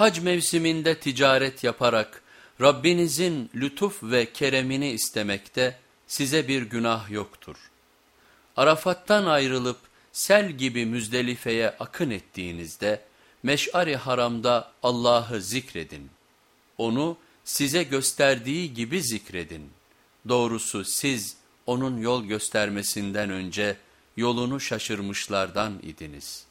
Hac mevsiminde ticaret yaparak Rabbinizin lütuf ve keremini istemekte size bir günah yoktur. Arafat'tan ayrılıp sel gibi Müzdelife'ye akın ettiğinizde meş'ari haramda Allah'ı zikredin. Onu size gösterdiği gibi zikredin. Doğrusu siz onun yol göstermesinden önce yolunu şaşırmışlardan idiniz.''